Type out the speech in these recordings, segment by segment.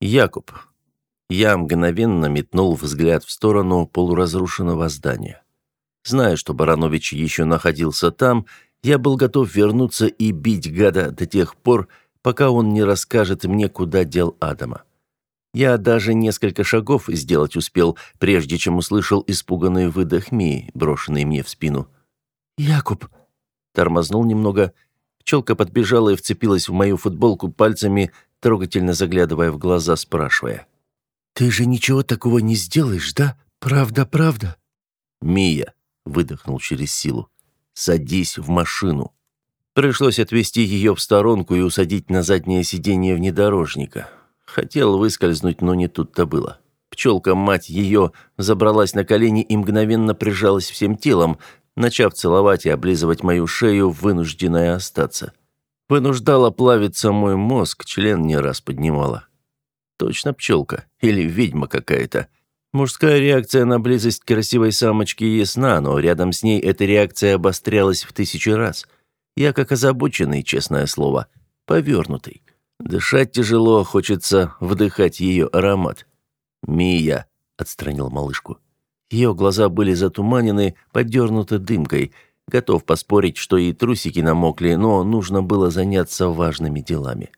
Якуб. Я мгновенно метнул взгляд в сторону полуразрушенного здания. Зная, что Баранович еще находился там, я был готов вернуться и бить гада до тех пор, пока он не расскажет мне, куда дел Адама. Я даже несколько шагов сделать успел, прежде чем услышал испуганный выдох Мии, брошенный мне в спину. «Якуб!» Тормознул немного. Пчелка подбежала и вцепилась в мою футболку пальцами, трогательно заглядывая в глаза, спрашивая. «Ты же ничего такого не сделаешь, да? Правда, правда?» «Мия!» — выдохнул через силу. «Садись в машину!» Пришлось отвезти ее в сторонку и усадить на заднее сиденье внедорожника. Хотел выскользнуть, но не тут-то было. Пчелка, мать ее, забралась на колени и мгновенно прижалась всем телом, начав целовать и облизывать мою шею, вынужденная остаться. Вынуждала плавиться мой мозг, член не раз поднимала. Точно пчелка или ведьма какая-то. Мужская реакция на близость красивой самочки ясна, но рядом с ней эта реакция обострялась в тысячу раз. Я как озабоченный, честное слово, повернутый. Дышать тяжело, хочется вдыхать ее аромат. «Мия», — отстранил малышку. Ее глаза были затуманены, подернуты дымкой. Готов поспорить, что и трусики намокли, но нужно было заняться важными делами.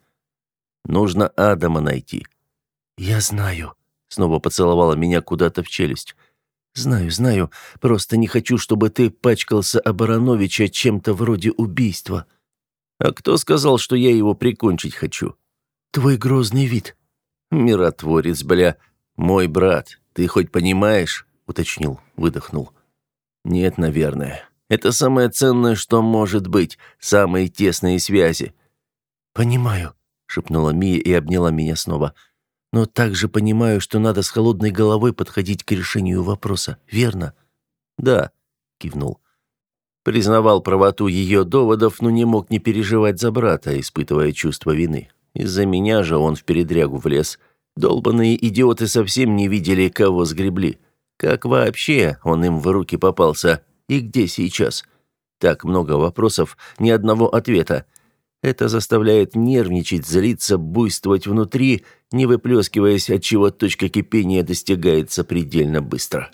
Нужно Адама найти. «Я знаю», — снова поцеловала меня куда-то в челюсть. «Знаю, знаю. Просто не хочу, чтобы ты пачкался Обороновича чем-то вроде убийства». «А кто сказал, что я его прикончить хочу?» «Твой грозный вид». «Миротворец, бля. Мой брат. Ты хоть понимаешь?» уточнил, выдохнул. Нет, наверное. Это самое ценное, что может быть, самые тесные связи. Понимаю, шепнула Мия и обняла меня снова. Но также понимаю, что надо с холодной головой подходить к решению вопроса, верно? Да, кивнул. Признавал правоту ее доводов, но не мог не переживать за брата, испытывая чувство вины. Из-за меня же он в передрягу влез. Долбаные идиоты совсем не видели, кого сгребли. Как вообще он им в руки попался? И где сейчас? Так много вопросов, ни одного ответа. Это заставляет нервничать, злиться, буйствовать внутри, не выплескиваясь, отчего точка кипения достигается предельно быстро.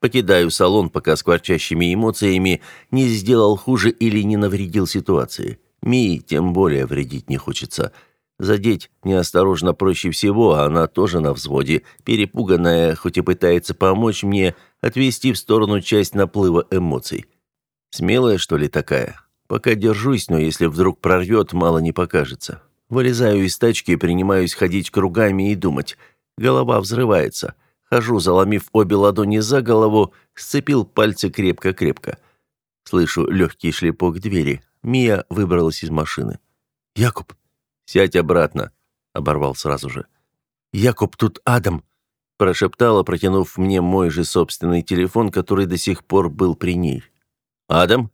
Покидаю салон, пока с кворчащими эмоциями не сделал хуже или не навредил ситуации. Мии тем более вредить не хочется – Задеть неосторожно проще всего, а она тоже на взводе, перепуганная, хоть и пытается помочь мне отвести в сторону часть наплыва эмоций. Смелая, что ли, такая? Пока держусь, но если вдруг прорвет, мало не покажется. Вылезаю из тачки и принимаюсь ходить кругами и думать. Голова взрывается. Хожу, заломив обе ладони за голову, сцепил пальцы крепко-крепко. Слышу легкий шлепок двери. Мия выбралась из машины. «Якуб, «Сядь обратно», — оборвал сразу же. «Якуб, тут Адам», — прошептала, протянув мне мой же собственный телефон, который до сих пор был при ней. «Адам?»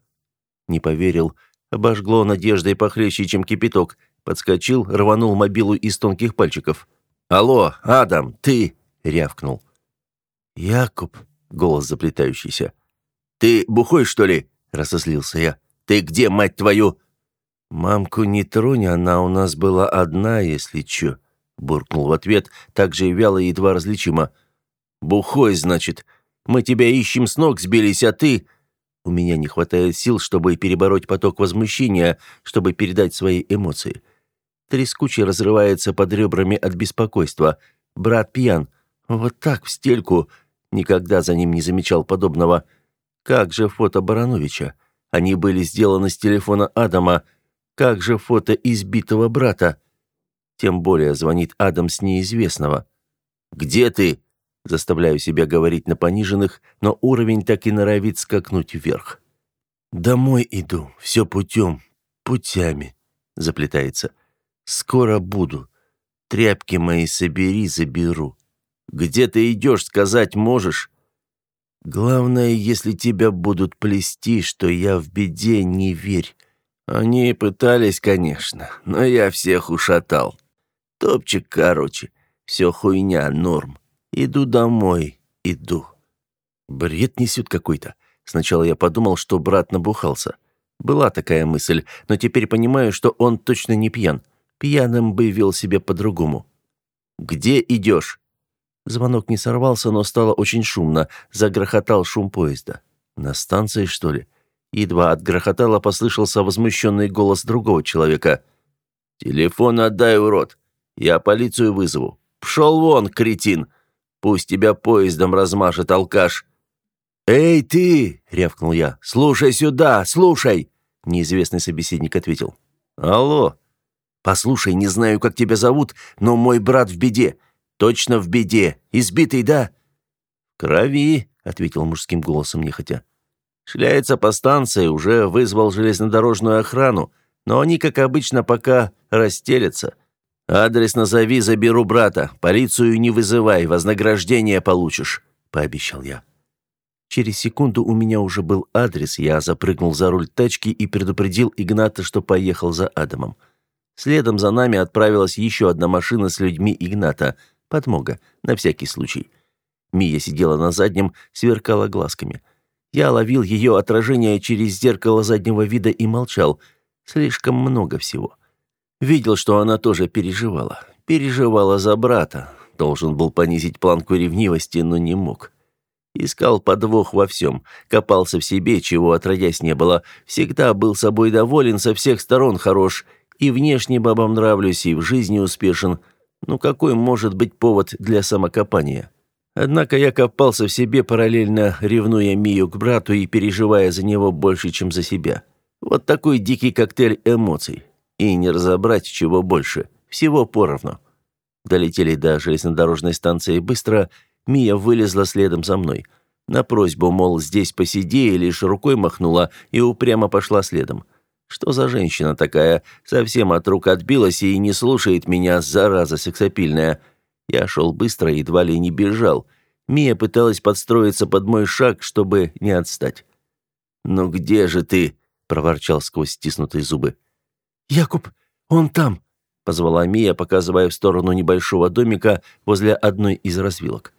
Не поверил. Обожгло надеждой похлеще, чем кипяток. Подскочил, рванул мобилу из тонких пальчиков. «Алло, Адам, ты!» — рявкнул. «Якуб», — голос заплетающийся. «Ты бухой, что ли?» — рассослился я. «Ты где, мать твою?» «Мамку не тронь, она у нас была одна, если чё», — буркнул в ответ, так же вяло и едва различимо. «Бухой, значит. Мы тебя ищем с ног сбились, а ты...» У меня не хватает сил, чтобы перебороть поток возмущения, чтобы передать свои эмоции. Трескучий разрывается под ребрами от беспокойства. Брат пьян. Вот так, в стельку. Никогда за ним не замечал подобного. Как же фото Барановича? Они были сделаны с телефона Адама, как же фото избитого брата? Тем более звонит Адам с неизвестного. «Где ты?» Заставляю себя говорить на пониженных, но уровень так и норовит скакнуть вверх. «Домой иду, все путем, путями», — заплетается. «Скоро буду. Тряпки мои собери, заберу». «Где ты идешь, сказать можешь?» «Главное, если тебя будут плести, что я в беде, не верь. Они пытались, конечно, но я всех ушатал. Топчик, короче. Все хуйня, норм. Иду домой, иду. Бред несет какой-то. Сначала я подумал, что брат набухался. Была такая мысль, но теперь понимаю, что он точно не пьян. Пьяным бы вел себя по-другому. Где идешь?» Звонок не сорвался, но стало очень шумно. Загрохотал шум поезда. «На станции, что ли?» Едва от грохотала послышался возмущенный голос другого человека. «Телефон отдай, урод! Я полицию вызову! Пшел вон, кретин! Пусть тебя поездом размажет, алкаш!» «Эй, ты!» — рявкнул я. «Слушай сюда, слушай!» Неизвестный собеседник ответил. «Алло!» «Послушай, не знаю, как тебя зовут, но мой брат в беде. Точно в беде. Избитый, да?» «Крови!» — ответил мужским голосом нехотя. «Шляется по станции, уже вызвал железнодорожную охрану, но они, как обычно, пока расстелятся. Адрес назови, заберу брата. Полицию не вызывай, вознаграждение получишь», — пообещал я. Через секунду у меня уже был адрес, я запрыгнул за руль тачки и предупредил Игната, что поехал за Адамом. Следом за нами отправилась еще одна машина с людьми Игната, подмога, на всякий случай. Мия сидела на заднем, сверкала глазками. Я ловил ее отражение через зеркало заднего вида и молчал. Слишком много всего. Видел, что она тоже переживала. Переживала за брата. Должен был понизить планку ревнивости, но не мог. Искал подвох во всем, копался в себе, чего отродясь не было, всегда был собой доволен, со всех сторон хорош, и внешне бабам нравлюсь, и в жизни успешен. Ну какой может быть повод для самокопания? Однако я копался в себе, параллельно ревнуя Мию к брату и переживая за него больше, чем за себя. Вот такой дикий коктейль эмоций. И не разобрать, чего больше. Всего поровну. Долетели до железнодорожной станции быстро, Мия вылезла следом за мной. На просьбу, мол, здесь посиди, лишь рукой махнула и упрямо пошла следом. Что за женщина такая? Совсем от рук отбилась и не слушает меня, зараза сексапильная. Я шел быстро, едва ли не бежал. Мия пыталась подстроиться под мой шаг, чтобы не отстать. «Ну где же ты?» — проворчал сквозь стиснутые зубы. «Якуб, он там!» — позвала Мия, показывая в сторону небольшого домика возле одной из развилок.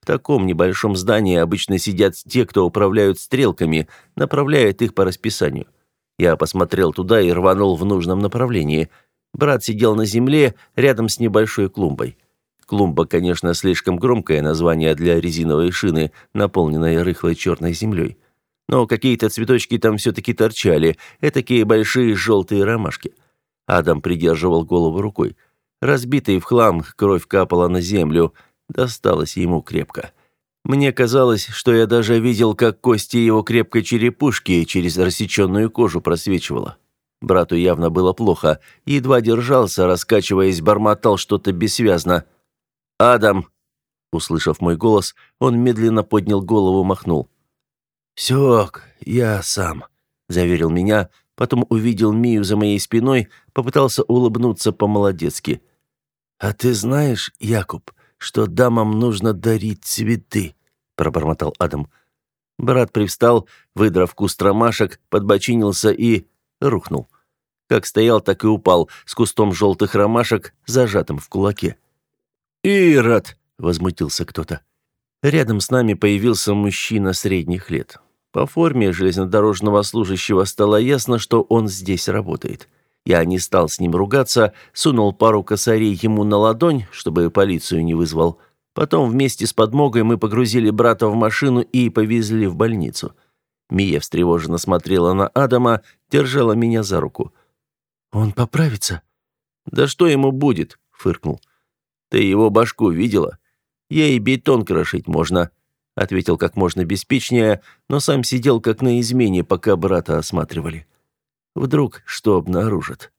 В таком небольшом здании обычно сидят те, кто управляют стрелками, направляют их по расписанию. Я посмотрел туда и рванул в нужном направлении. Брат сидел на земле рядом с небольшой клумбой. Клумба, конечно, слишком громкое название для резиновой шины, наполненной рыхлой черной землей. Но какие-то цветочки там все-таки торчали, этакие большие желтые ромашки. Адам придерживал голову рукой. Разбитый в хлам, кровь капала на землю – досталось ему крепко. Мне казалось, что я даже видел, как кости его крепкой черепушки через рассеченную кожу просвечивало. Брату явно было плохо, едва держался, раскачиваясь, бормотал что-то бессвязно. «Адам!» Услышав мой голос, он медленно поднял голову, махнул. «Сёк, я сам», — заверил меня, потом увидел Мию за моей спиной, попытался улыбнуться по-молодецки. «А ты знаешь, Якуб, что дамам нужно дарить цветы», — пробормотал Адам. Брат привстал, выдрав куст ромашек, подбочинился и рухнул. Как стоял, так и упал, с кустом желтых ромашек, зажатым в кулаке. «Ирод!» — возмутился кто-то. Рядом с нами появился мужчина средних лет. По форме железнодорожного служащего стало ясно, что он здесь работает. Я не стал с ним ругаться, сунул пару косарей ему на ладонь, чтобы полицию не вызвал. Потом вместе с подмогой мы погрузили брата в машину и повезли в больницу. Мия встревоженно смотрела на Адама, держала меня за руку. «Он поправится?» «Да что ему будет?» — фыркнул. «Ты его башку видела? Ей бетон крошить можно», — ответил как можно беспечнее, но сам сидел как на измене, пока брата осматривали. Вдруг что обнаружат?